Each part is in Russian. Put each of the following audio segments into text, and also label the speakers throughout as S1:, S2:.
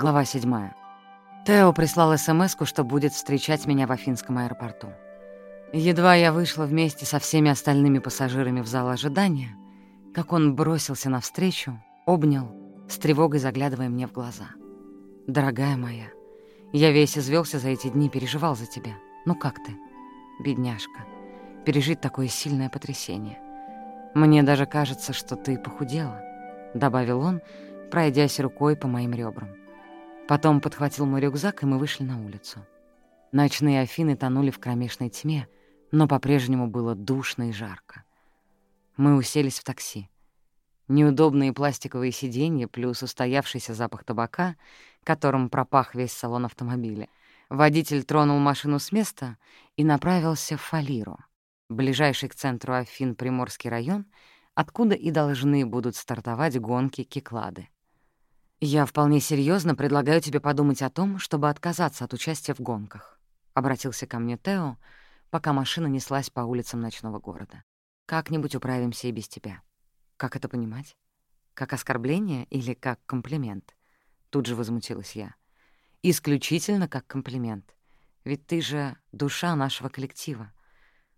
S1: Глава 7. Тео прислал смс что будет встречать меня в Афинском аэропорту. Едва я вышла вместе со всеми остальными пассажирами в зал ожидания, как он бросился навстречу, обнял, с тревогой заглядывая мне в глаза. «Дорогая моя, я весь извелся за эти дни, переживал за тебя. Ну как ты, бедняжка, пережить такое сильное потрясение? Мне даже кажется, что ты похудела», — добавил он, пройдясь рукой по моим ребрам. Потом подхватил мой рюкзак, и мы вышли на улицу. Ночные Афины тонули в кромешной тьме, но по-прежнему было душно и жарко. Мы уселись в такси. Неудобные пластиковые сиденья плюс устоявшийся запах табака, которым пропах весь салон автомобиля. Водитель тронул машину с места и направился в Фалиру, ближайший к центру Афин Приморский район, откуда и должны будут стартовать гонки Киклады. «Я вполне серьезно предлагаю тебе подумать о том, чтобы отказаться от участия в гонках», — обратился ко мне Тео, пока машина неслась по улицам ночного города. «Как-нибудь управимся и без тебя». «Как это понимать? Как оскорбление или как комплимент?» Тут же возмутилась я. «Исключительно как комплимент. Ведь ты же душа нашего коллектива.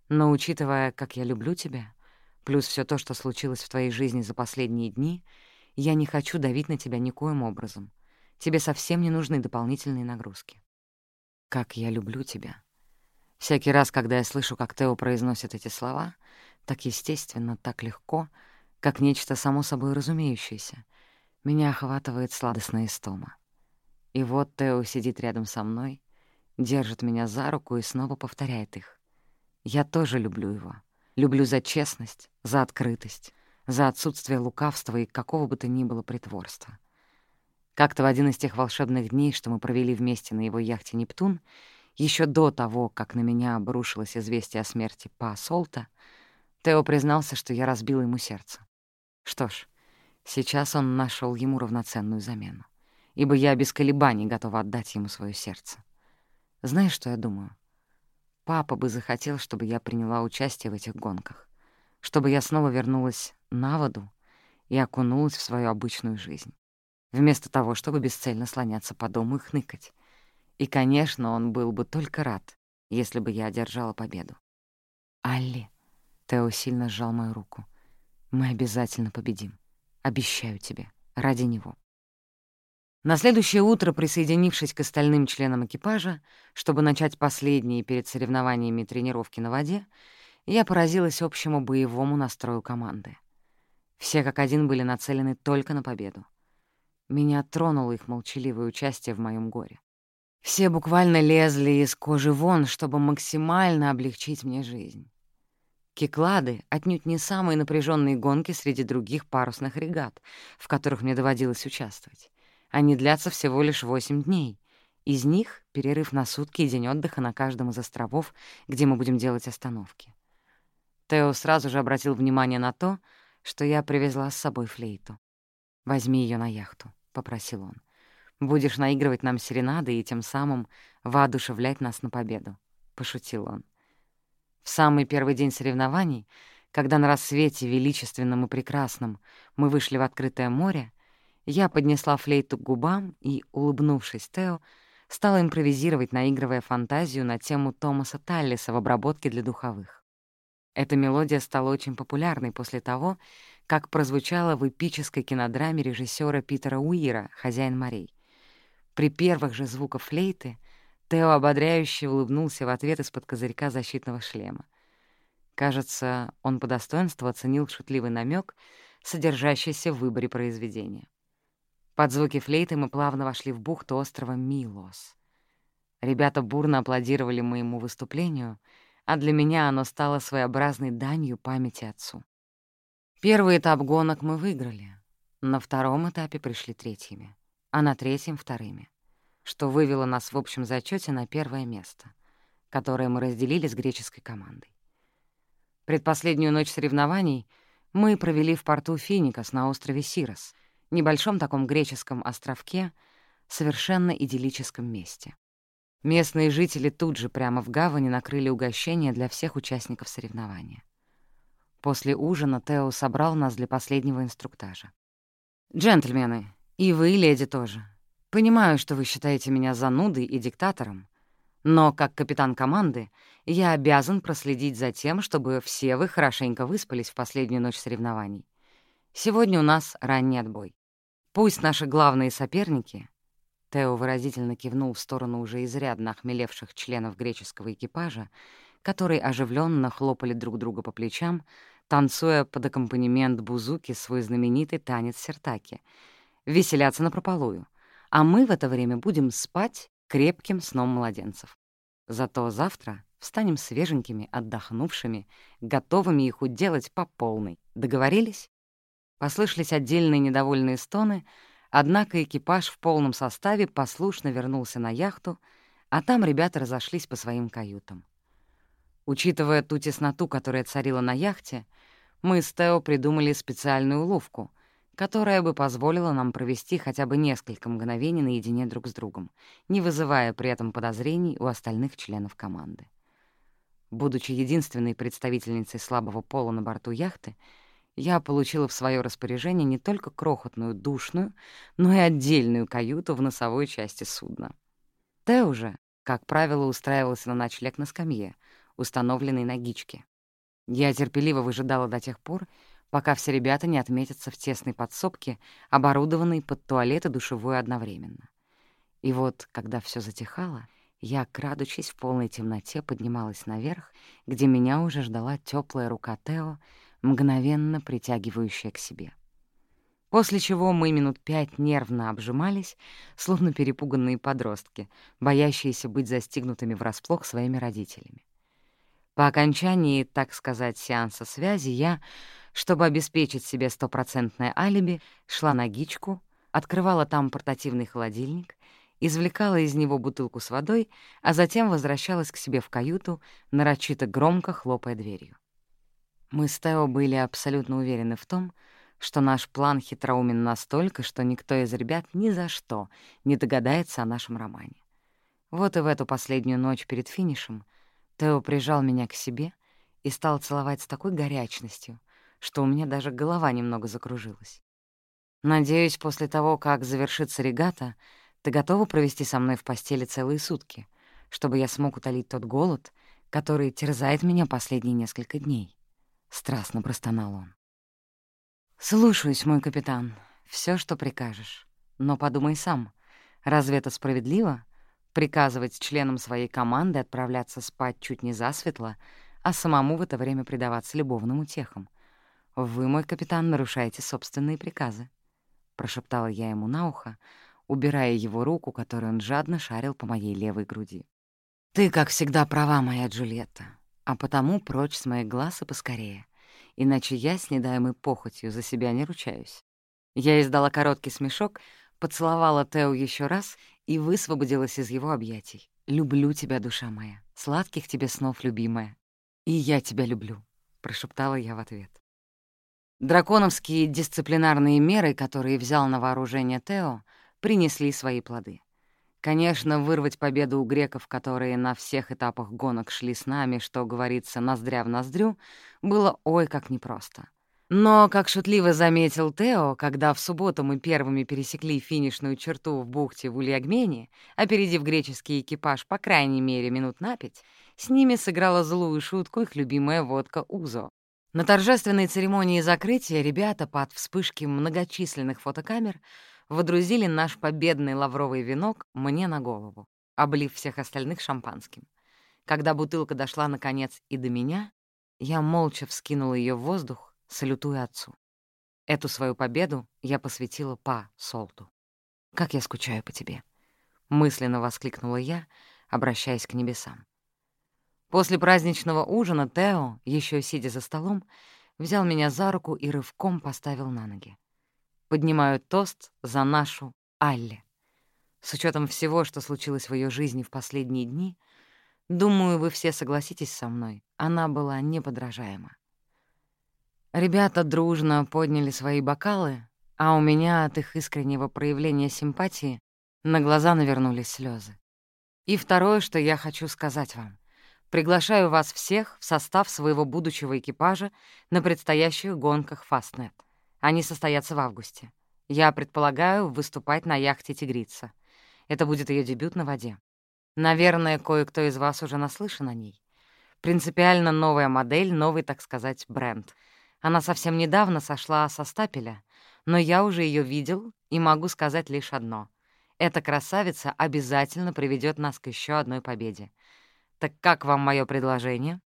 S1: Но учитывая, как я люблю тебя, плюс все то, что случилось в твоей жизни за последние дни — я не хочу давить на тебя никоим образом. Тебе совсем не нужны дополнительные нагрузки. Как я люблю тебя. Всякий раз, когда я слышу, как Тео произносит эти слова, так естественно, так легко, как нечто само собой разумеющееся, меня охватывает сладостная истома. И вот Тео сидит рядом со мной, держит меня за руку и снова повторяет их. Я тоже люблю его. Люблю за честность, за открытость, за отсутствие лукавства и какого бы то ни было притворства. Как-то в один из тех волшебных дней, что мы провели вместе на его яхте «Нептун», еще до того, как на меня обрушилось известие о смерти Па Солта, Тео признался, что я разбил ему сердце. Что ж, сейчас он нашел ему равноценную замену, ибо я без колебаний готова отдать ему свое сердце. Знаешь, что я думаю? Папа бы захотел, чтобы я приняла участие в этих гонках чтобы я снова вернулась на воду и окунулась в свою обычную жизнь, вместо того, чтобы бесцельно слоняться по дому и хныкать. И, конечно, он был бы только рад, если бы я одержала победу. «Алли», — Тео сильно сжал мою руку, — «мы обязательно победим. Обещаю тебе, ради него». На следующее утро, присоединившись к остальным членам экипажа, чтобы начать последние перед соревнованиями тренировки на воде, я поразилась общему боевому настрою команды. Все как один были нацелены только на победу. Меня тронуло их молчаливое участие в моем горе. Все буквально лезли из кожи вон, чтобы максимально облегчить мне жизнь. Киклады — отнюдь не самые напряженные гонки среди других парусных регат, в которых мне доводилось участвовать. Они длятся всего лишь восемь дней. Из них — перерыв на сутки и день отдыха на каждом из островов, где мы будем делать остановки. Тео сразу же обратил внимание на то, что я привезла с собой флейту. «Возьми ее на яхту», — попросил он. «Будешь наигрывать нам серенады и тем самым воодушевлять нас на победу», — пошутил он. В самый первый день соревнований, когда на рассвете величественном и прекрасном мы вышли в открытое море, я поднесла флейту к губам и, улыбнувшись Тео, стала импровизировать, наигрывая фантазию на тему Томаса Таллиса в обработке для духовых. Эта мелодия стала очень популярной после того, как прозвучала в эпической кинодраме режиссера Питера Уира «Хозяин морей». При первых же звуках флейты Тео ободряюще улыбнулся в ответ из-под козырька защитного шлема. Кажется, он по достоинству оценил шутливый намек, содержащийся в выборе произведения. Под звуки флейты мы плавно вошли в бухту острова Милос. Ребята бурно аплодировали моему выступлению — а для меня оно стало своеобразной данью памяти отцу. Первый этап гонок мы выиграли, на втором этапе пришли третьими, а на третьем — вторыми, что вывело нас в общем зачете на первое место, которое мы разделили с греческой командой. Предпоследнюю ночь соревнований мы провели в порту Финикас на острове Сирос, небольшом таком греческом островке, совершенно идиллическом месте. Местные жители тут же прямо в гавани накрыли угощение для всех участников соревнования. После ужина Тео собрал нас для последнего инструктажа. «Джентльмены, и вы, леди, тоже. Понимаю, что вы считаете меня занудой и диктатором, но как капитан команды я обязан проследить за тем, чтобы все вы хорошенько выспались в последнюю ночь соревнований. Сегодня у нас ранний отбой. Пусть наши главные соперники Тео выразительно кивнул в сторону уже изрядно охмелевших членов греческого экипажа, которые оживленно хлопали друг друга по плечам, танцуя под аккомпанемент бузуки свой знаменитый танец сертаки, веселятся напропалую, а мы в это время будем спать крепким сном младенцев. Зато завтра встанем свеженькими, отдохнувшими, готовыми их уделать по полной. Договорились? Послышались отдельные недовольные стоны — Однако экипаж в полном составе послушно вернулся на яхту, а там ребята разошлись по своим каютам. Учитывая ту тесноту, которая царила на яхте, мы с Тео придумали специальную уловку, которая бы позволила нам провести хотя бы несколько мгновений наедине друг с другом, не вызывая при этом подозрений у остальных членов команды. Будучи единственной представительницей слабого пола на борту яхты, я получила в свое распоряжение не только крохотную душную, но и отдельную каюту в носовой части судна. Тео же, как правило, устраивался на ночлег на скамье, установленной на гичке. Я терпеливо выжидала до тех пор, пока все ребята не отметятся в тесной подсобке, оборудованной под туалет и душевую одновременно. И вот, когда все затихало, я, крадучись в полной темноте, поднималась наверх, где меня уже ждала теплая рука Тео, мгновенно притягивающая к себе. После чего мы минут пять нервно обжимались, словно перепуганные подростки, боящиеся быть застигнутыми врасплох своими родителями. По окончании, так сказать, сеанса связи я, чтобы обеспечить себе стопроцентное алиби, шла на гичку, открывала там портативный холодильник, извлекала из него бутылку с водой, а затем возвращалась к себе в каюту, нарочито громко хлопая дверью. Мы с Тео были абсолютно уверены в том, что наш план хитроумен настолько, что никто из ребят ни за что не догадается о нашем романе. Вот и в эту последнюю ночь перед финишем Тео прижал меня к себе и стал целовать с такой горячностью, что у меня даже голова немного закружилась. «Надеюсь, после того, как завершится регата, ты готова провести со мной в постели целые сутки, чтобы я смог утолить тот голод, который терзает меня последние несколько дней?» — страстно простонал он. «Слушаюсь, мой капитан, все, что прикажешь. Но подумай сам, разве это справедливо — приказывать членам своей команды отправляться спать чуть не засветло, а самому в это время предаваться любовным утехам? Вы, мой капитан, нарушаете собственные приказы», — прошептала я ему на ухо, убирая его руку, которую он жадно шарил по моей левой груди. «Ты, как всегда, права, моя Джульетта а потому прочь с моих глаз и поскорее, иначе я с недаемой похотью за себя не ручаюсь. Я издала короткий смешок, поцеловала Тео еще раз и высвободилась из его объятий. «Люблю тебя, душа моя, сладких тебе снов, любимая. И я тебя люблю», — прошептала я в ответ. Драконовские дисциплинарные меры, которые взял на вооружение Тео, принесли свои плоды. Конечно, вырвать победу у греков, которые на всех этапах гонок шли с нами, что говорится, ноздря в ноздрю, было ой как непросто. Но, как шутливо заметил Тео, когда в субботу мы первыми пересекли финишную черту в бухте в Ульягмене, опередив греческий экипаж по крайней мере минут на пять, с ними сыграла злую шутку их любимая водка Узо. На торжественной церемонии закрытия ребята под вспышки многочисленных фотокамер водрузили наш победный лавровый венок мне на голову, облив всех остальных шампанским. Когда бутылка дошла, наконец, и до меня, я молча вскинула ее в воздух, салютуя отцу. Эту свою победу я посвятила Па Солту. «Как я скучаю по тебе!» — мысленно воскликнула я, обращаясь к небесам. После праздничного ужина Тео, еще сидя за столом, взял меня за руку и рывком поставил на ноги поднимаю тост за нашу Алле. С учетом всего, что случилось в ее жизни в последние дни, думаю, вы все согласитесь со мной, она была неподражаема. Ребята дружно подняли свои бокалы, а у меня от их искреннего проявления симпатии на глаза навернулись слезы. И второе, что я хочу сказать вам. Приглашаю вас всех в состав своего будущего экипажа на предстоящих гонках Fastnet — они состоятся в августе. Я предполагаю выступать на яхте «Тигрица». Это будет ее дебют на воде. Наверное, кое-кто из вас уже наслышан о ней. Принципиально новая модель, новый, так сказать, бренд. Она совсем недавно сошла со стапеля, но я уже ее видел и могу сказать лишь одно. Эта красавица обязательно приведет нас к еще одной победе. Так как вам мое предложение?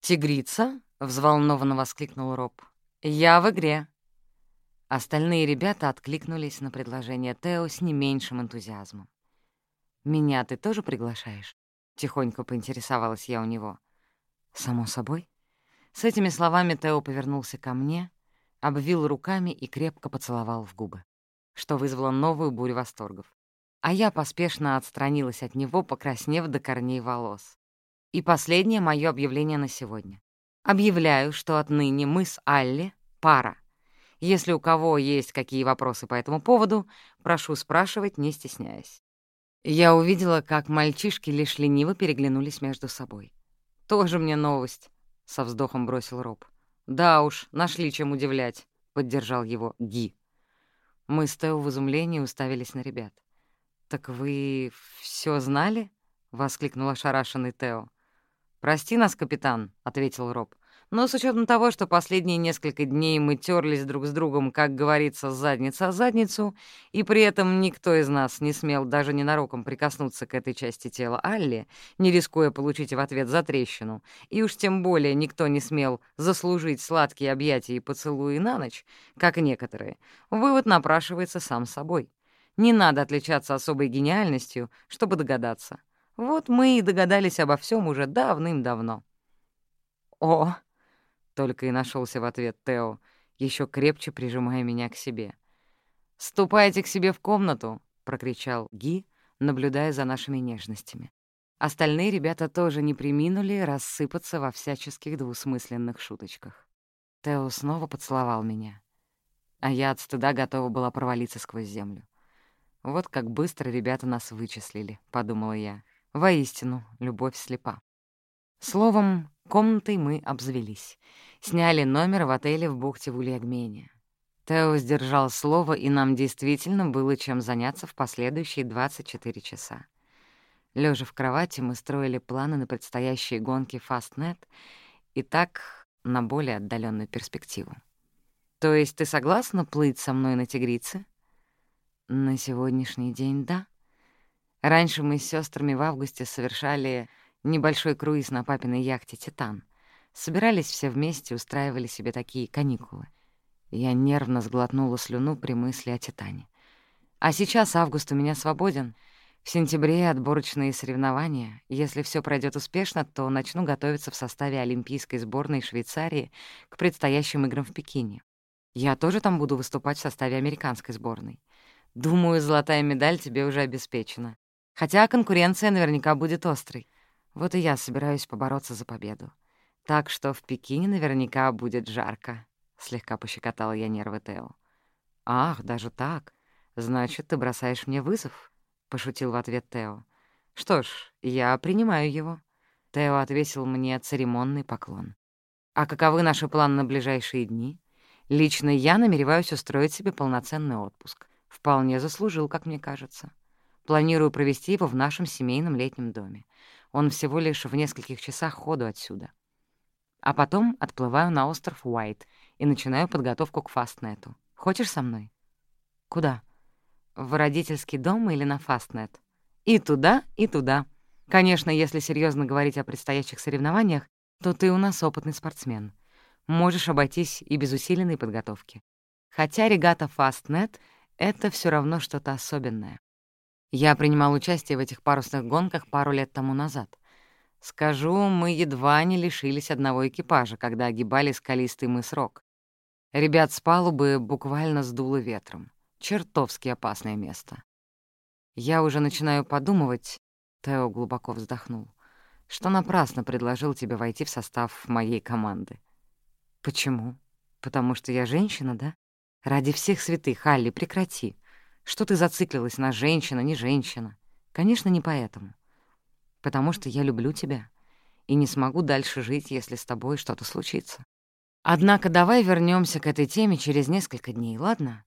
S1: «Тигрица?» — взволнованно воскликнул Роб. «Я в игре». Остальные ребята откликнулись на предложение Тео с не меньшим энтузиазмом. «Меня ты тоже приглашаешь?» — тихонько поинтересовалась я у него. «Само собой». С этими словами Тео повернулся ко мне, обвил руками и крепко поцеловал в губы, что вызвало новую бурю восторгов. А я поспешно отстранилась от него, покраснев до корней волос. И последнее мое объявление на сегодня. Объявляю, что отныне мы с Алли — пара. Если у кого есть какие вопросы по этому поводу, прошу спрашивать, не стесняясь. Я увидела, как мальчишки лишь лениво переглянулись между собой. «Тоже мне новость», — со вздохом бросил Роб. «Да уж, нашли чем удивлять», — поддержал его Ги. Мы с Тео в изумлении уставились на ребят. «Так вы все знали?» — воскликнул ошарашенный Тео. «Прости нас, капитан», — ответил Роб. «Но с учетом того, что последние несколько дней мы терлись друг с другом, как говорится, задница о задницу, и при этом никто из нас не смел даже ненароком прикоснуться к этой части тела Алли, не рискуя получить в ответ за трещину, и уж тем более никто не смел заслужить сладкие объятия и поцелуи на ночь, как некоторые, вывод напрашивается сам собой. Не надо отличаться особой гениальностью, чтобы догадаться». Вот мы и догадались обо всем уже давным-давно. «О!» — только и нашелся в ответ Тео, еще крепче прижимая меня к себе. «Ступайте к себе в комнату!» — прокричал Ги, наблюдая за нашими нежностями. Остальные ребята тоже не приминули рассыпаться во всяческих двусмысленных шуточках. Тео снова поцеловал меня, а я от стыда готова была провалиться сквозь землю. «Вот как быстро ребята нас вычислили», — подумала я. Воистину, любовь слепа. Словом, комнатой мы обзавелись. Сняли номер в отеле в бухте в Ульягмене. Тео сдержал слово, и нам действительно было чем заняться в последующие 24 часа. Лежа в кровати, мы строили планы на предстоящие гонки Fastnet и так на более отдаленную перспективу. То есть ты согласна плыть со мной на тигрице? На сегодняшний день — да. Раньше мы с сестрами в августе совершали небольшой круиз на папиной яхте «Титан». Собирались все вместе, устраивали себе такие каникулы. Я нервно сглотнула слюну при мысли о «Титане». А сейчас август у меня свободен. В сентябре отборочные соревнования. Если все пройдет успешно, то начну готовиться в составе Олимпийской сборной Швейцарии к предстоящим играм в Пекине. Я тоже там буду выступать в составе американской сборной. Думаю, золотая медаль тебе уже обеспечена. Хотя конкуренция наверняка будет острой. Вот и я собираюсь побороться за победу. Так что в Пекине наверняка будет жарко. Слегка пощекотала я нервы Тео. «Ах, даже так? Значит, ты бросаешь мне вызов?» — пошутил в ответ Тео. «Что ж, я принимаю его». Тео отвесил мне церемонный поклон. «А каковы наши планы на ближайшие дни? Лично я намереваюсь устроить себе полноценный отпуск. Вполне заслужил, как мне кажется. Планирую провести его в нашем семейном летнем доме. Он всего лишь в нескольких часах ходу отсюда. А потом отплываю на остров Уайт и начинаю подготовку к фастнету. Хочешь со мной? Куда? В родительский дом или на фастнет? И туда, и туда. Конечно, если серьезно говорить о предстоящих соревнованиях, то ты у нас опытный спортсмен. Можешь обойтись и без усиленной подготовки. Хотя регата Fastnet — это все равно что-то особенное. Я принимал участие в этих парусных гонках пару лет тому назад. Скажу, мы едва не лишились одного экипажа, когда огибали скалистый мыс Рок. Ребят с палубы буквально сдуло ветром. Чертовски опасное место. Я уже начинаю подумывать, — Тео глубоко вздохнул, — что напрасно предложил тебе войти в состав моей команды. Почему? Потому что я женщина, да? Ради всех святых, Алли, прекрати. Что ты зациклилась на женщина, не женщина? Конечно, не поэтому. Потому что я люблю тебя и не смогу дальше жить, если с тобой что-то случится. Однако давай вернемся к этой теме через несколько дней, ладно?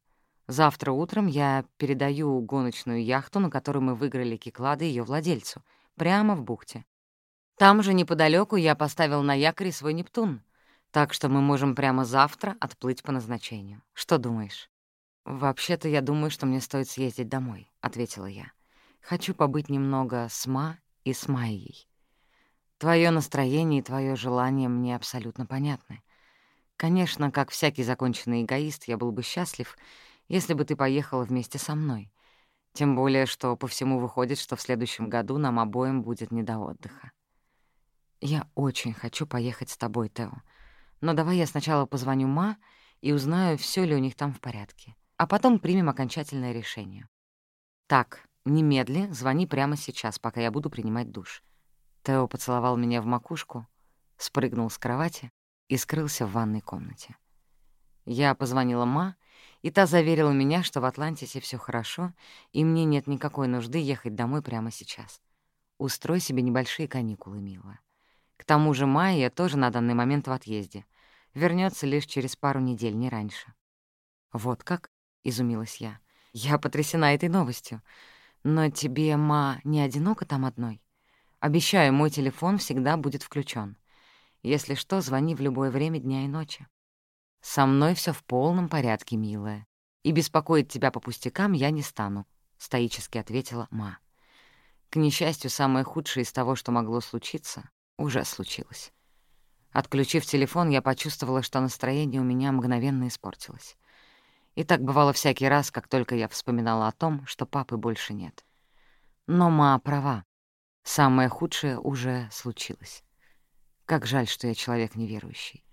S1: Завтра утром я передаю гоночную яхту, на которой мы выиграли Киклады ее владельцу, прямо в бухте. Там же неподалеку я поставил на якоре свой Нептун, так что мы можем прямо завтра отплыть по назначению. Что думаешь? «Вообще-то я думаю, что мне стоит съездить домой», — ответила я. «Хочу побыть немного с Ма и с Майей. Твое настроение и твое желание мне абсолютно понятны. Конечно, как всякий законченный эгоист, я был бы счастлив, если бы ты поехала вместе со мной. Тем более, что по всему выходит, что в следующем году нам обоим будет не до отдыха. Я очень хочу поехать с тобой, Тео. Но давай я сначала позвоню Ма и узнаю, все ли у них там в порядке, а потом примем окончательное решение. Так, немедли, звони прямо сейчас, пока я буду принимать душ. Тео поцеловал меня в макушку, спрыгнул с кровати и скрылся в ванной комнате. Я позвонила Ма и та заверила меня, что в Атлантисе все хорошо, и мне нет никакой нужды ехать домой прямо сейчас. Устрой себе небольшие каникулы, милая. К тому же Майя тоже на данный момент в отъезде. Вернется лишь через пару недель, не раньше. «Вот как?» — изумилась я. «Я потрясена этой новостью. Но тебе, Ма, не одиноко там одной? Обещаю, мой телефон всегда будет включен. Если что, звони в любое время дня и ночи». «Со мной все в полном порядке, милая, и беспокоить тебя по пустякам я не стану», — стоически ответила Ма. К несчастью, самое худшее из того, что могло случиться, уже случилось. Отключив телефон, я почувствовала, что настроение у меня мгновенно испортилось. И так бывало всякий раз, как только я вспоминала о том, что папы больше нет. Но Ма права. Самое худшее уже случилось. Как жаль, что я человек неверующий.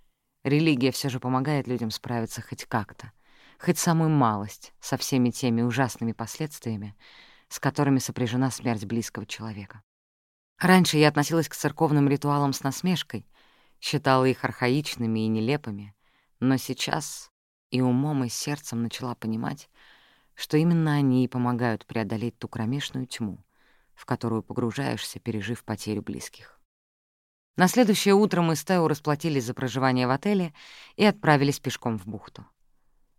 S1: Религия все же помогает людям справиться хоть как-то, хоть самую малость со всеми теми ужасными последствиями, с которыми сопряжена смерть близкого человека. Раньше я относилась к церковным ритуалам с насмешкой, считала их архаичными и нелепыми, но сейчас и умом, и сердцем начала понимать, что именно они и помогают преодолеть ту кромешную тьму, в которую погружаешься, пережив потерю близких. На следующее утро мы с Тео расплатились за проживание в отеле и отправились пешком в бухту.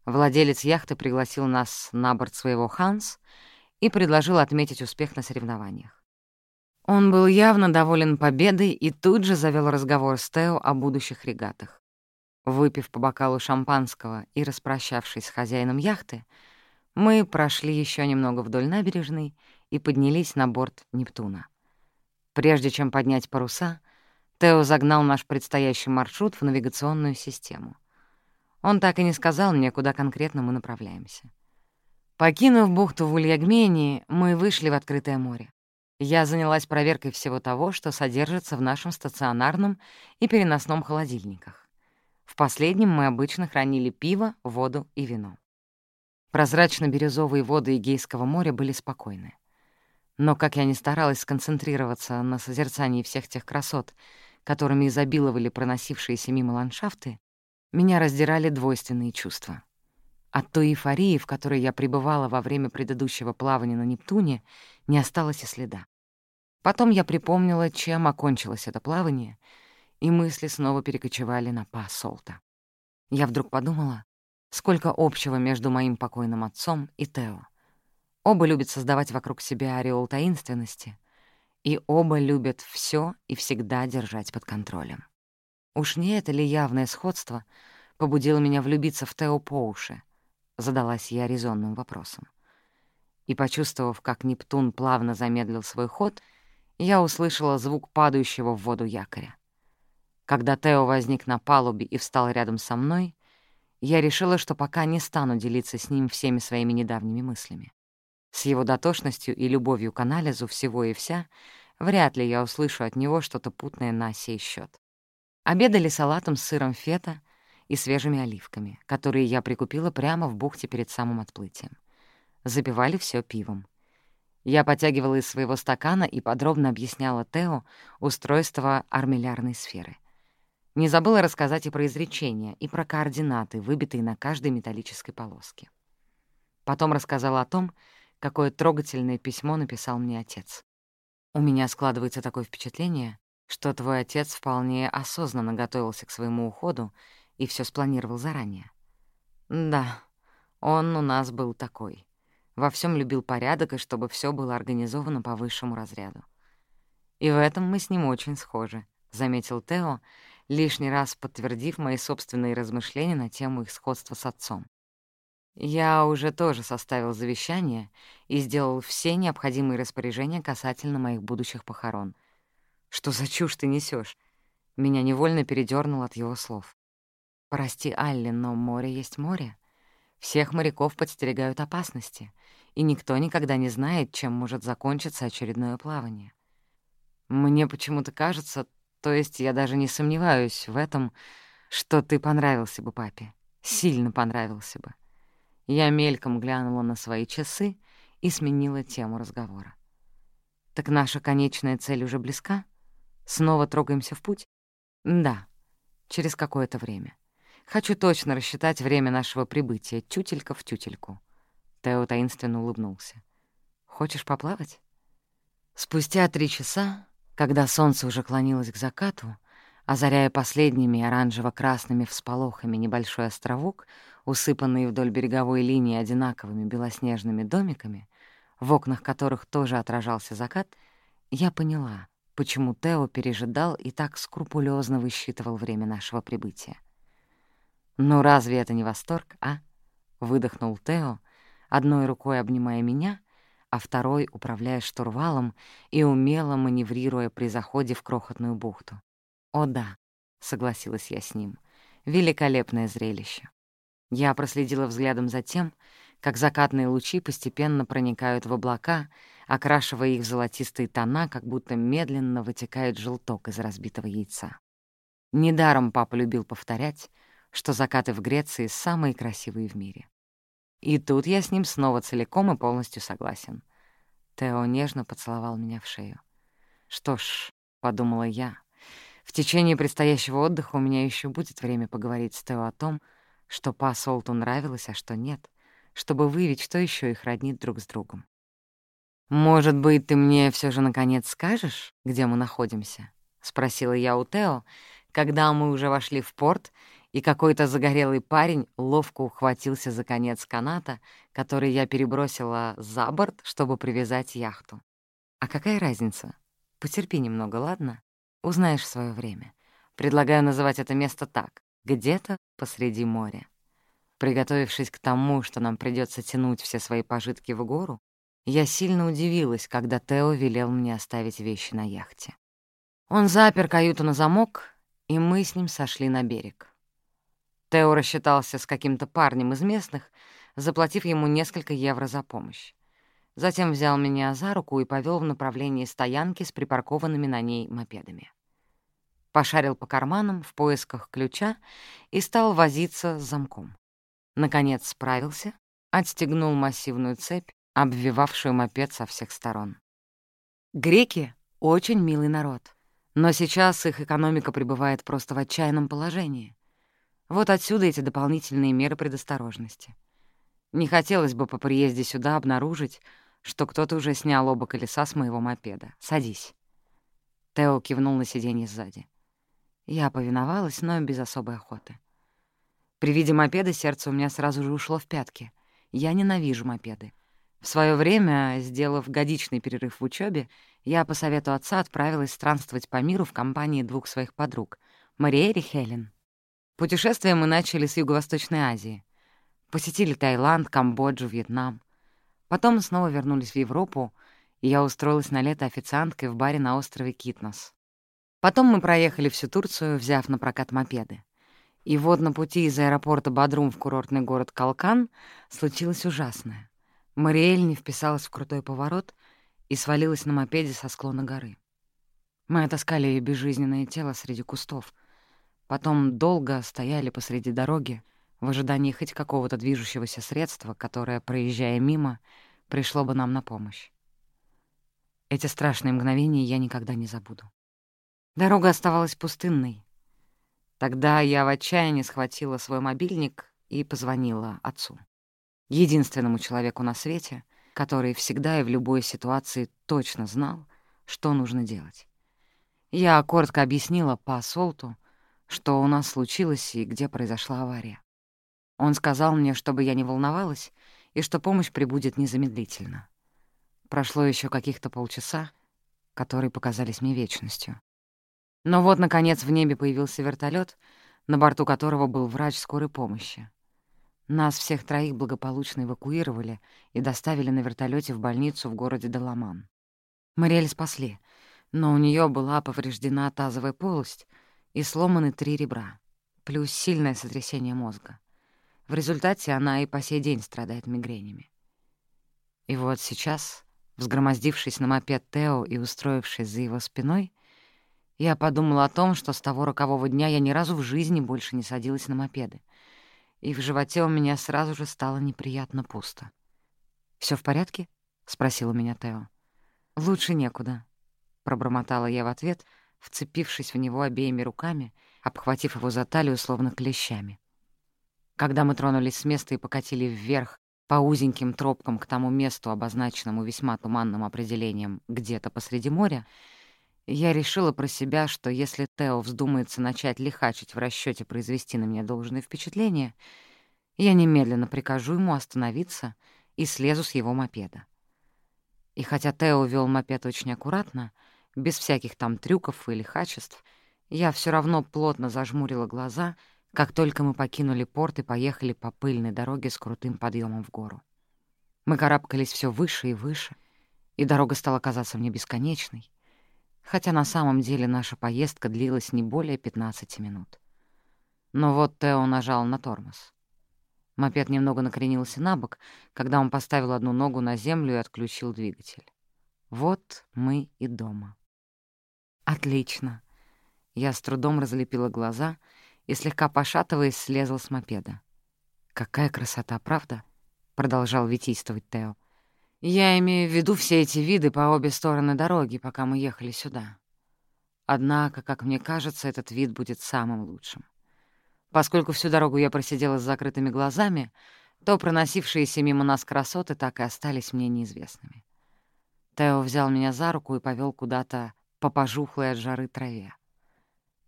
S1: Владелец яхты пригласил нас на борт своего «Ханс» и предложил отметить успех на соревнованиях. Он был явно доволен победой и тут же завел разговор с Тео о будущих регатах. Выпив по бокалу шампанского и распрощавшись с хозяином яхты, мы прошли еще немного вдоль набережной и поднялись на борт Нептуна. Прежде чем поднять паруса — Тео загнал наш предстоящий маршрут в навигационную систему. Он так и не сказал мне, куда конкретно мы направляемся. Покинув бухту в Ульягмении, мы вышли в открытое море. Я занялась проверкой всего того, что содержится в нашем стационарном и переносном холодильниках. В последнем мы обычно хранили пиво, воду и вино. Прозрачно-бирюзовые воды Эгейского моря были спокойны. Но как я ни старалась сконцентрироваться на созерцании всех тех красот, которыми изобиловали проносившиеся мимо ландшафты, меня раздирали двойственные чувства. От той эйфории, в которой я пребывала во время предыдущего плавания на Нептуне, не осталось и следа. Потом я припомнила, чем окончилось это плавание, и мысли снова перекочевали на Па Солта. Я вдруг подумала, сколько общего между моим покойным отцом и Тео. Оба любят создавать вокруг себя ореол таинственности, и оба любят все и всегда держать под контролем. Уж не это ли явное сходство побудило меня влюбиться в Тео по уши? Задалась я резонным вопросом. И, почувствовав, как Нептун плавно замедлил свой ход, я услышала звук падающего в воду якоря. Когда Тео возник на палубе и встал рядом со мной, я решила, что пока не стану делиться с ним всеми своими недавними мыслями. С его дотошностью и любовью к анализу всего и вся вряд ли я услышу от него что-то путное на сей счет. Обедали салатом с сыром фета и свежими оливками, которые я прикупила прямо в бухте перед самым отплытием. Запивали все пивом. Я потягивала из своего стакана и подробно объясняла Тео устройство армиллярной сферы. Не забыла рассказать и про изречения, и про координаты, выбитые на каждой металлической полоске. Потом рассказала о том, какое трогательное письмо написал мне отец. У меня складывается такое впечатление, что твой отец вполне осознанно готовился к своему уходу и все спланировал заранее. Да, Он у нас был такой. Во всем любил порядок и чтобы все было организовано по высшему разряду. И в этом мы с ним очень схожи, — заметил Тео, лишний раз подтвердив мои собственные размышления на тему их сходства с отцом. Я уже тоже составил завещание и сделал все необходимые распоряжения касательно моих будущих похорон. Что за чушь ты несешь? Меня невольно передёрнул от его слов. Прости, Алли, но море есть море. Всех моряков подстерегают опасности, и никто никогда не знает, чем может закончиться очередное плавание. Мне почему-то кажется, то есть я даже не сомневаюсь в этом, что ты понравился бы папе. Сильно понравился бы. Я мельком глянула на свои часы и сменила тему разговора. «Так наша конечная цель уже близка? Снова трогаемся в путь?» «Да, через какое-то время. Хочу точно рассчитать время нашего прибытия, тютелька в тютельку». Тео таинственно улыбнулся. «Хочешь поплавать?» Спустя три часа, когда солнце уже клонилось к закату, озаряя последними оранжево-красными всполохами небольшой островок, усыпанный вдоль береговой линии одинаковыми белоснежными домиками, в окнах которых тоже отражался закат, я поняла, почему Тео пережидал и так скрупулезно высчитывал время нашего прибытия. «Ну разве это не восторг, а?» — выдохнул Тео, одной рукой обнимая меня, а второй управляя штурвалом и умело маневрируя при заходе в крохотную бухту. «О да», — согласилась я с ним, — «великолепное зрелище». Я проследила взглядом за тем, как закатные лучи постепенно проникают в облака, окрашивая их в золотистые тона, как будто медленно вытекает желток из разбитого яйца. Недаром папа любил повторять, что закаты в Греции самые красивые в мире. И тут я с ним снова целиком и полностью согласен. Тео нежно поцеловал меня в шею. «Что ж», — подумала я, — «в течение предстоящего отдыха у меня еще будет время поговорить с Тео о том, что Па Солту нравилось, а что нет, чтобы выявить, что еще их роднит друг с другом. «Может быть, ты мне все же наконец скажешь, где мы находимся?» — спросила я у Тео, когда мы уже вошли в порт, и какой-то загорелый парень ловко ухватился за конец каната, который я перебросила за борт, чтобы привязать яхту. «А какая разница? Потерпи немного, ладно? Узнаешь в своё время. Предлагаю называть это место так — где-то посреди моря». Приготовившись к тому, что нам придется тянуть все свои пожитки в гору, я сильно удивилась, когда Тео велел мне оставить вещи на яхте. Он запер каюту на замок, и мы с ним сошли на берег. Тео рассчитался с каким-то парнем из местных, заплатив ему несколько евро за помощь. Затем взял меня за руку и повел в направлении стоянки с припаркованными на ней мопедами. Пошарил по карманам в поисках ключа и стал возиться с замком. Наконец справился, отстегнул массивную цепь, обвивавшую мопед со всех сторон. Греки — очень милый народ, но сейчас их экономика пребывает просто в отчаянном положении. Вот отсюда эти дополнительные меры предосторожности. Не хотелось бы по приезде сюда обнаружить, что кто-то уже снял оба колеса с моего мопеда. Садись. Тео кивнул на сиденье сзади. Я повиновалась, но без особой охоты. При виде мопеда сердце у меня сразу же ушло в пятки. Я ненавижу мопеды. В свое время, сделав годичный перерыв в учебе, я по совету отца отправилась странствовать по миру в компании двух своих подруг — Мариэль и Хелен. Путешествие мы начали с Юго-Восточной Азии. Посетили Таиланд, Камбоджу, Вьетнам. Потом снова вернулись в Европу, и я устроилась на лето официанткой в баре на острове Китнос. Потом мы проехали всю Турцию, взяв на прокат мопеды. И вот на пути из аэропорта Бадрум в курортный город Калкан случилось ужасное. Мариэль не вписалась в крутой поворот и свалилась на мопеде со склона горы. Мы отыскали ее безжизненное тело среди кустов. Потом долго стояли посреди дороги в ожидании хоть какого-то движущегося средства, которое, проезжая мимо, пришло бы нам на помощь. Эти страшные мгновения я никогда не забуду. Дорога оставалась пустынной, Тогда я в отчаянии схватила свой мобильник и позвонила отцу. Единственному человеку на свете, который всегда и в любой ситуации точно знал, что нужно делать. Я коротко объяснила по Солту, что у нас случилось и где произошла авария. Он сказал мне, чтобы я не волновалась, и что помощь прибудет незамедлительно. Прошло еще каких-то полчаса, которые показались мне вечностью. Но вот, наконец, в небе появился вертолет, на борту которого был врач скорой помощи. Нас всех троих благополучно эвакуировали и доставили на вертолете в больницу в городе Даламан. Мариэль спасли, но у нее была повреждена тазовая полость и сломаны три ребра, плюс сильное сотрясение мозга. В результате она и по сей день страдает мигренями. И вот сейчас, взгромоздившись на мопед Тео и устроившись за его спиной, я подумала о том, что с того рокового дня я ни разу в жизни больше не садилась на мопеды, и в животе у меня сразу же стало неприятно пусто. Все в порядке?» — спросил у меня Тео. «Лучше некуда», — пробормотала я в ответ, вцепившись в него обеими руками, обхватив его за талию словно клещами. Когда мы тронулись с места и покатили вверх по узеньким тропкам к тому месту, обозначенному весьма туманным определением «где-то посреди моря», я решила про себя, что если Тео вздумается начать лихачить в расчете произвести на меня должное впечатление, я немедленно прикажу ему остановиться и слезу с его мопеда. И хотя Тео вел мопед очень аккуратно, без всяких там трюков или лихачеств, я все равно плотно зажмурила глаза, как только мы покинули порт и поехали по пыльной дороге с крутым подъемом в гору. Мы карабкались все выше и выше, и дорога стала казаться мне бесконечной хотя на самом деле наша поездка длилась не более 15 минут. Но вот Тео нажал на тормоз. Мопед немного накренился на бок, когда он поставил одну ногу на землю и отключил двигатель. Вот мы и дома. Отлично. Я с трудом разлепила глаза и, слегка пошатываясь, слезла с мопеда. «Какая красота, правда?» — продолжал витийствовать Тео. Я имею в виду все эти виды по обе стороны дороги, пока мы ехали сюда. Однако, как мне кажется, этот вид будет самым лучшим. Поскольку всю дорогу я просидела с закрытыми глазами, то проносившиеся мимо нас красоты так и остались мне неизвестными. Тео взял меня за руку и повел куда-то по пожухлой от жары траве.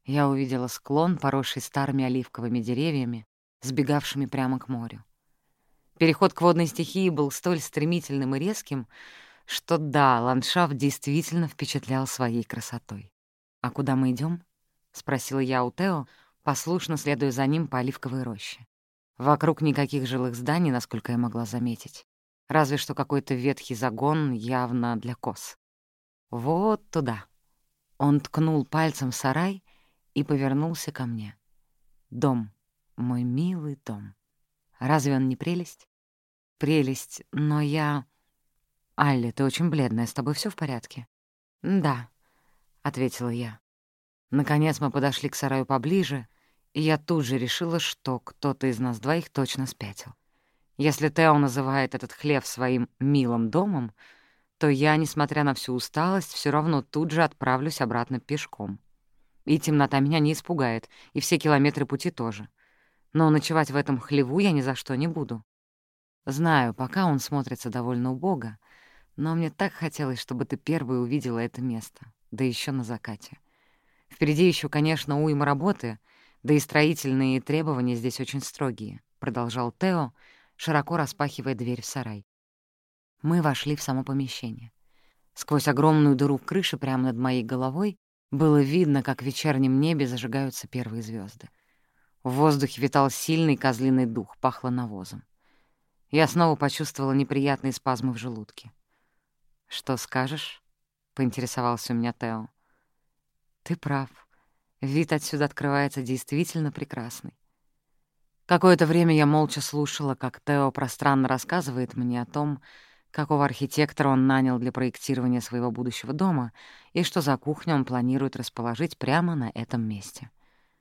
S1: Я увидела склон, поросший старыми оливковыми деревьями, сбегавшими прямо к морю. Переход к водной стихии был столь стремительным и резким, что да, ландшафт действительно впечатлял своей красотой. «А куда мы идем? спросила я у Тео, послушно следуя за ним по оливковой роще. Вокруг никаких жилых зданий, насколько я могла заметить. Разве что какой-то ветхий загон явно для коз. «Вот туда». Он ткнул пальцем в сарай и повернулся ко мне. «Дом, мой милый дом». Разве он не прелесть? Прелесть, но я... Алли, ты очень бледная, с тобой все в порядке? Да, — ответила я. Наконец мы подошли к сараю поближе, и я тут же решила, что кто-то из нас двоих точно спятил. Если Тео называет этот хлев своим «милым домом», то я, несмотря на всю усталость, все равно тут же отправлюсь обратно пешком. И темнота меня не испугает, и все километры пути тоже — но ночевать в этом хлеву я ни за что не буду. Знаю, пока он смотрится довольно убого, но мне так хотелось, чтобы ты первой увидела это место, да еще на закате. Впереди еще, конечно, уйма работы, да и строительные требования здесь очень строгие, — продолжал Тео, широко распахивая дверь в сарай. Мы вошли в само помещение. Сквозь огромную дыру в крыше прямо над моей головой было видно, как в вечернем небе зажигаются первые звезды. В воздухе витал сильный козлиный дух, пахло навозом. Я снова почувствовала неприятные спазмы в желудке. «Что скажешь?» — поинтересовался у меня Тео. «Ты прав. Вид отсюда открывается действительно прекрасный. Какое-то время я молча слушала, как Тео пространно рассказывает мне о том, какого архитектора он нанял для проектирования своего будущего дома и что за кухню он планирует расположить прямо на этом месте.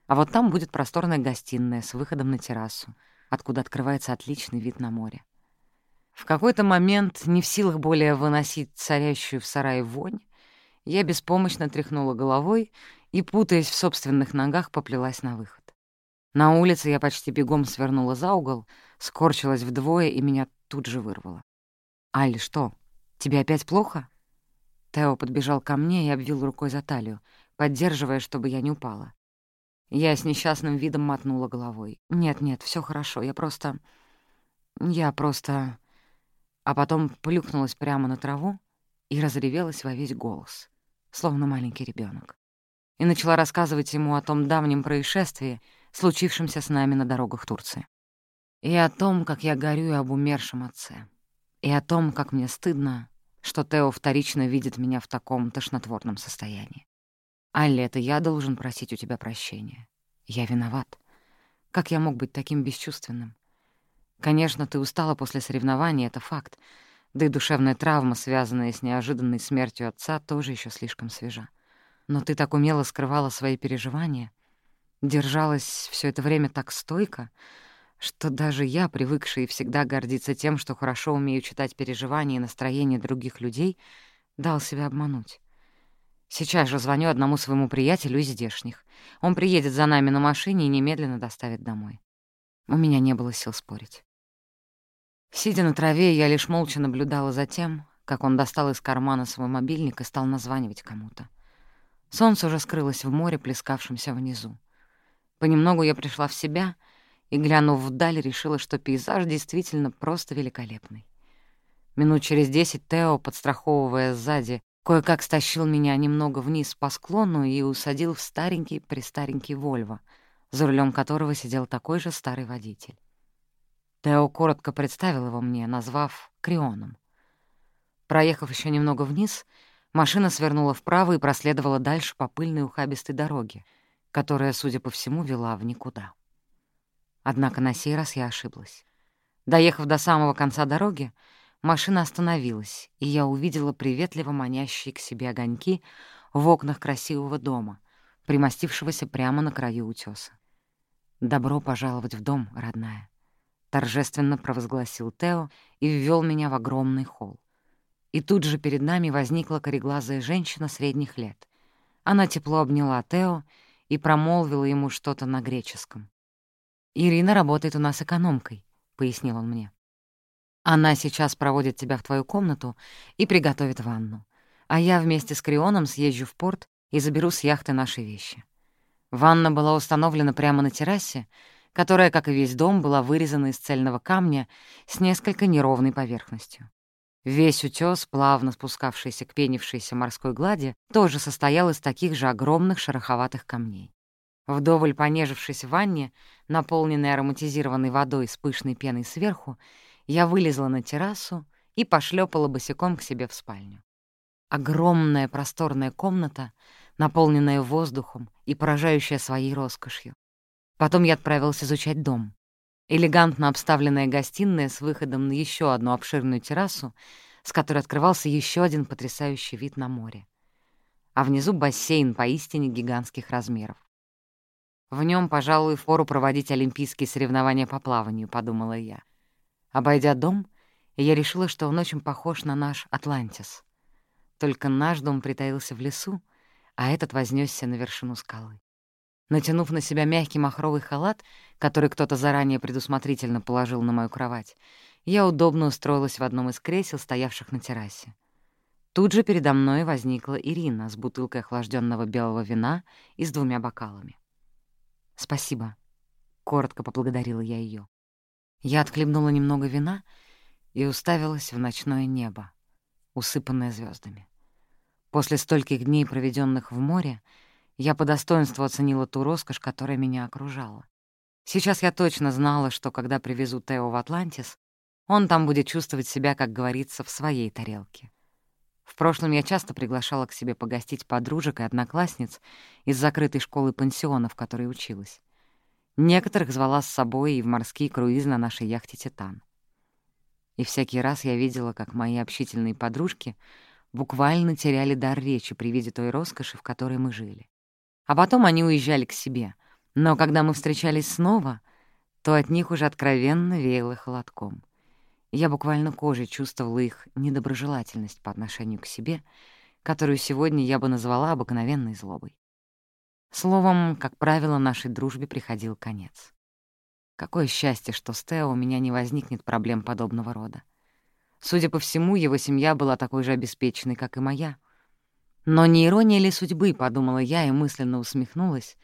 S1: А вот там будет просторная гостиная с выходом на террасу, откуда открывается отличный вид на море. В какой-то момент, не в силах более выносить царящую в сарае вонь, я беспомощно тряхнула головой и, путаясь в собственных ногах, поплелась на выход. На улице я почти бегом свернула за угол, скорчилась вдвое и меня тут же вырвало. «Аль, что, тебе опять плохо?» Тео подбежал ко мне и обвил рукой за талию, поддерживая, чтобы я не упала. Я с несчастным видом мотнула головой. «Нет-нет, все хорошо, я просто... Я просто...» А потом плюхнулась прямо на траву и разревелась во весь голос, словно маленький ребенок, И начала рассказывать ему о том давнем происшествии, случившемся с нами на дорогах Турции. И о том, как я горюю об умершем отце. И о том, как мне стыдно, что Тео вторично видит меня в таком тошнотворном состоянии. «Алли, это я должен просить у тебя прощения. Я виноват. Как я мог быть таким бесчувственным? Конечно, ты устала после соревнований, это факт. Да и душевная травма, связанная с неожиданной смертью отца, тоже еще слишком свежа. Но ты так умело скрывала свои переживания, держалась все это время так стойко, что даже я, привыкшая и всегда гордиться тем, что хорошо умею читать переживания и настроения других людей, дал себя обмануть. Сейчас же звоню одному своему приятелю из здешних. Он приедет за нами на машине и немедленно доставит домой. У меня не было сил спорить. Сидя на траве, я лишь молча наблюдала за тем, как он достал из кармана свой мобильник и стал названивать кому-то. Солнце уже скрылось в море, плескавшемся внизу. Понемногу я пришла в себя и, глянув вдаль, решила, что пейзаж действительно просто великолепный. Минут через десять Тео, подстраховывая сзади, Кое-как стащил меня немного вниз по склону и усадил в старенький-престаренький Вольво, за рулем которого сидел такой же старый водитель. Тео коротко представил его мне, назвав Крионом. Проехав еще немного вниз, машина свернула вправо и проследовала дальше по пыльной ухабистой дороге, которая, судя по всему, вела в никуда. Однако на сей раз я ошиблась. Доехав до самого конца дороги, Машина остановилась, и я увидела приветливо манящие к себе огоньки в окнах красивого дома, примостившегося прямо на краю утёса. «Добро пожаловать в дом, родная», — торжественно провозгласил Тео и ввёл меня в огромный холл. И тут же перед нами возникла кореглазая женщина средних лет. Она тепло обняла Тео и промолвила ему что-то на греческом. «Ирина работает у нас экономкой», — пояснил он мне. Она сейчас проводит тебя в твою комнату и приготовит ванну. А я вместе с Крионом съезжу в порт и заберу с яхты наши вещи. Ванна была установлена прямо на террасе, которая, как и весь дом, была вырезана из цельного камня с несколько неровной поверхностью. Весь утёс, плавно спускавшийся к пенившейся морской глади, тоже состоял из таких же огромных шероховатых камней. Вдоволь понежившись в ванне, наполненной ароматизированной водой с пышной пеной сверху, я вылезла на террасу и пошлепала босиком к себе в спальню. Огромная просторная комната, наполненная воздухом и поражающая своей роскошью. Потом я отправился изучать дом. Элегантно обставленная гостиная с выходом на еще одну обширную террасу, с которой открывался еще один потрясающий вид на море. А внизу бассейн поистине гигантских размеров. В нем, пожалуй, фору проводить олимпийские соревнования по плаванию, подумала я. Обойдя дом, я решила, что он очень похож на наш Атлантис. Только наш дом притаился в лесу, а этот вознесся на вершину скалы. Натянув на себя мягкий махровый халат, который кто-то заранее предусмотрительно положил на мою кровать, я удобно устроилась в одном из кресел, стоявших на террасе. Тут же передо мной возникла Ирина с бутылкой охлажденного белого вина и с двумя бокалами. «Спасибо», — коротко поблагодарила я ее. Я отхлебнула немного вина и уставилась в ночное небо, усыпанное звездами. После стольких дней, проведенных в море, я по достоинству оценила ту роскошь, которая меня окружала. Сейчас я точно знала, что когда привезу Тео в Атлантис, он там будет чувствовать себя, как говорится, в своей тарелке. В прошлом я часто приглашала к себе погостить подружек и одноклассниц из закрытой школы-пансиона, в которой училась. Некоторых звала с собой и в морские круизы на нашей яхте «Титан». И всякий раз я видела, как мои общительные подружки буквально теряли дар речи при виде той роскоши, в которой мы жили. А потом они уезжали к себе, но когда мы встречались снова, то от них уже откровенно веяло холодком. Я буквально кожей чувствовала их недоброжелательность по отношению к себе, которую сегодня я бы назвала обыкновенной злобой. Словом, как правило, нашей дружбе приходил конец. Какое счастье, что с Тео у меня не возникнет проблем подобного рода. Судя по всему, его семья была такой же обеспеченной, как и моя. Но не ирония ли судьбы, подумала я и мысленно усмехнулась,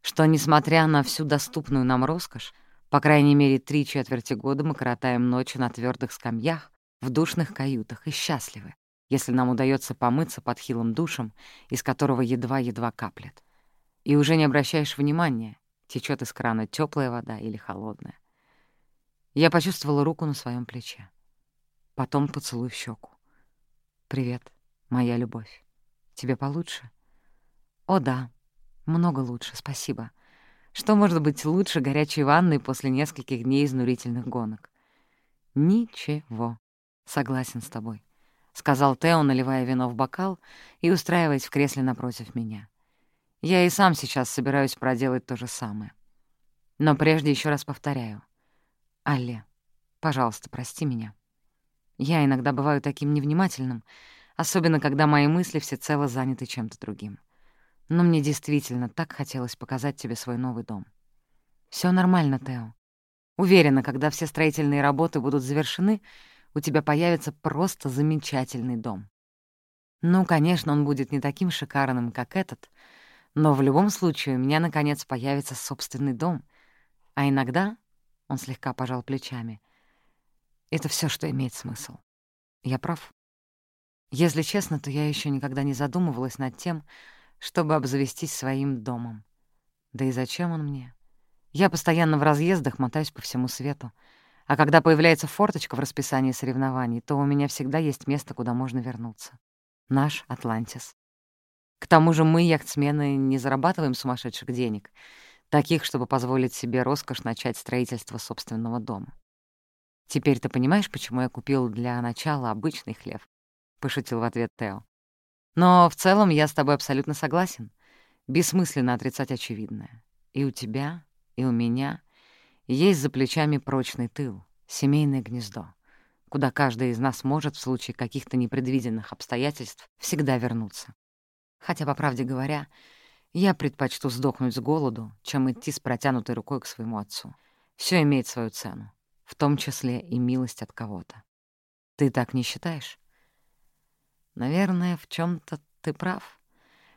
S1: что, несмотря на всю доступную нам роскошь, по крайней мере, три четверти года мы коротаем ночи на твердых скамьях, в душных каютах и счастливы, если нам удается помыться под хилым душем, из которого едва-едва каплет. И уже не обращаешь внимания, течет из крана теплая вода или холодная. Я почувствовала руку на своем плече. Потом поцелуй в щеку. «Привет, моя любовь. Тебе получше?» «О, да, много лучше, спасибо. Что может быть лучше горячей ванны после нескольких дней изнурительных гонок? Ничего. Согласен с тобой, — сказал Тео, наливая вино в бокал и устраиваясь в кресле напротив меня. Я и сам сейчас собираюсь проделать то же самое. Но прежде еще раз повторяю. Алле, пожалуйста, прости меня. Я иногда бываю таким невнимательным, особенно когда мои мысли всецело заняты чем-то другим. Но мне действительно так хотелось показать тебе свой новый дом. Все нормально, Тео. Уверена, когда все строительные работы будут завершены, у тебя появится просто замечательный дом. Ну, конечно, он будет не таким шикарным, как этот, но в любом случае у меня, наконец, появится собственный дом. А иногда, — он слегка пожал плечами, — это все, что имеет смысл. Я прав? Если честно, то я еще никогда не задумывалась над тем, чтобы обзавестись своим домом. Да и зачем он мне? Я постоянно в разъездах мотаюсь по всему свету. А когда появляется форточка в расписании соревнований, то у меня всегда есть место, куда можно вернуться. Наш Атлантис. К тому же мы, яхтсмены, не зарабатываем сумасшедших денег, таких, чтобы позволить себе роскошь начать строительство собственного дома. «Теперь ты понимаешь, почему я купил для начала обычный хлеб?» — пошутил в ответ Тео. Но в целом я с тобой абсолютно согласен. Бессмысленно отрицать очевидное. И у тебя, и у меня есть за плечами прочный тыл, семейное гнездо, куда каждый из нас может в случае каких-то непредвиденных обстоятельств всегда вернуться. Хотя, по правде говоря, я предпочту сдохнуть с голоду, чем идти с протянутой рукой к своему отцу. Все имеет свою цену, в том числе и милость от кого-то. Ты так не считаешь? Наверное, в чем то ты прав.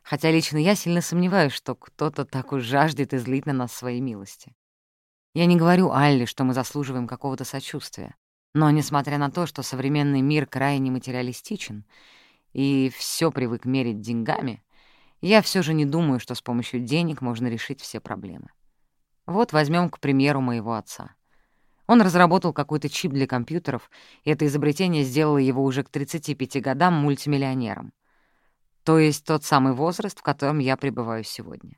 S1: Хотя лично я сильно сомневаюсь, что кто-то так уж жаждет излить на нас свои милости. Я не говорю Алле, что мы заслуживаем какого-то сочувствия. Но несмотря на то, что современный мир крайне материалистичен и все привык мерить деньгами, я все же не думаю, что с помощью денег можно решить все проблемы. Вот возьмем, к примеру, моего отца. Он разработал какой-то чип для компьютеров, и это изобретение сделало его уже к 35 годам мультимиллионером. То есть тот самый возраст, в котором я пребываю сегодня.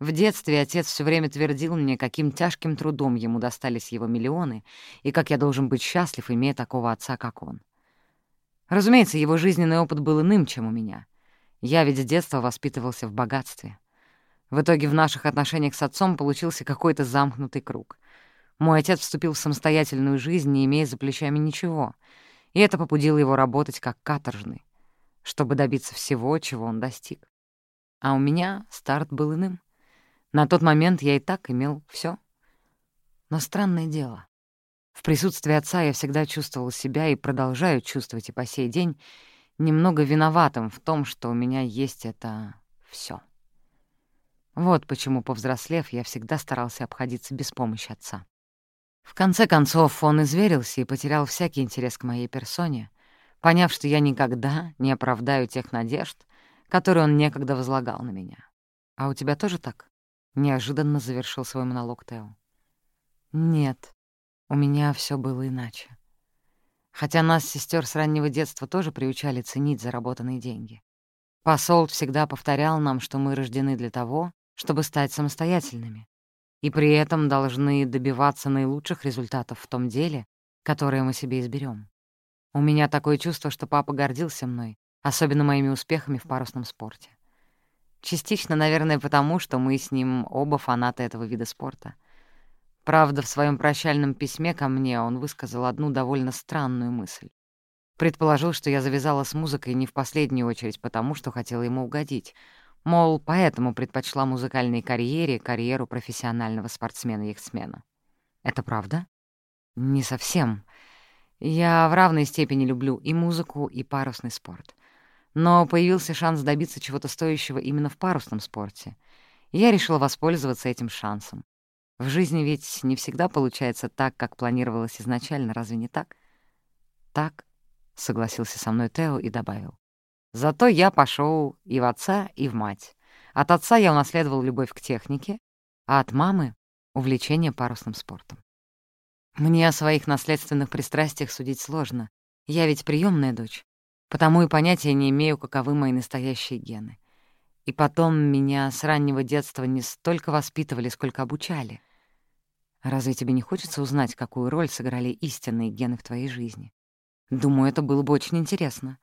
S1: В детстве отец все время твердил мне, каким тяжким трудом ему достались его миллионы, и как я должен быть счастлив, имея такого отца, как он. Разумеется, его жизненный опыт был иным, чем у меня. Я ведь с детства воспитывался в богатстве. В итоге в наших отношениях с отцом получился какой-то замкнутый круг. Мой отец вступил в самостоятельную жизнь, не имея за плечами ничего, и это побудило его работать как каторжный, чтобы добиться всего, чего он достиг. А у меня старт был иным. На тот момент я и так имел все. Но странное дело. В присутствии отца я всегда чувствовал себя и продолжаю чувствовать и по сей день немного виноватым в том, что у меня есть это все. Вот почему, повзрослев, я всегда старался обходиться без помощи отца. В конце концов, он изверился и потерял всякий интерес к моей персоне, поняв, что я никогда не оправдаю тех надежд, которые он некогда возлагал на меня. «А у тебя тоже так?» — неожиданно завершил свой монолог Тео. «Нет, у меня все было иначе. Хотя нас, сестер с раннего детства, тоже приучали ценить заработанные деньги. Посол всегда повторял нам, что мы рождены для того, чтобы стать самостоятельными, и при этом должны добиваться наилучших результатов в том деле, которое мы себе изберем. У меня такое чувство, что папа гордился мной, особенно моими успехами в парусном спорте. Частично, наверное, потому, что мы с ним оба фанаты этого вида спорта. Правда, в своем прощальном письме ко мне он высказал одну довольно странную мысль. Предположил, что я завязала с музыкой не в последнюю очередь потому, что хотела ему угодить — Мол, поэтому предпочла музыкальной карьере карьеру профессионального спортсмена-яхтсмена. Это правда? Не совсем. Я в равной степени люблю и музыку, и парусный спорт. Но появился шанс добиться чего-то стоящего именно в парусном спорте. Я решила воспользоваться этим шансом. В жизни ведь не всегда получается так, как планировалось изначально, разве не так? Так, — согласился со мной Тео и добавил. Зато я пошел и в отца, и в мать. От отца я унаследовал любовь к технике, а от мамы — увлечение парусным спортом. Мне о своих наследственных пристрастиях судить сложно. Я ведь приемная дочь, потому и понятия не имею, каковы мои настоящие гены. И потом меня с раннего детства не столько воспитывали, сколько обучали. Разве тебе не хочется узнать, какую роль сыграли истинные гены в твоей жизни? Думаю, это было бы очень интересно.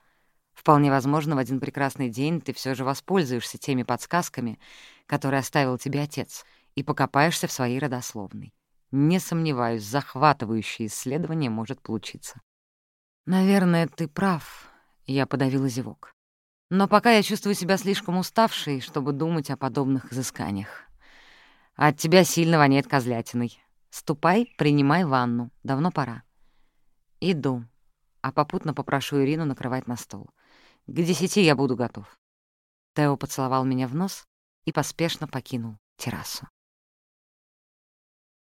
S1: Вполне возможно, в один прекрасный день ты все же воспользуешься теми подсказками, которые оставил тебе отец, и покопаешься в своей родословной. Не сомневаюсь, захватывающее исследование может получиться. Наверное, ты прав, — я подавила зевок. Но пока я чувствую себя слишком уставшей, чтобы думать о подобных изысканиях. От тебя сильно воняет козлятиной. Ступай, принимай ванну. Давно пора. Иду, а попутно попрошу Ирину накрывать на стол. К десяти я буду готов. Тео поцеловал меня в нос и поспешно покинул террасу.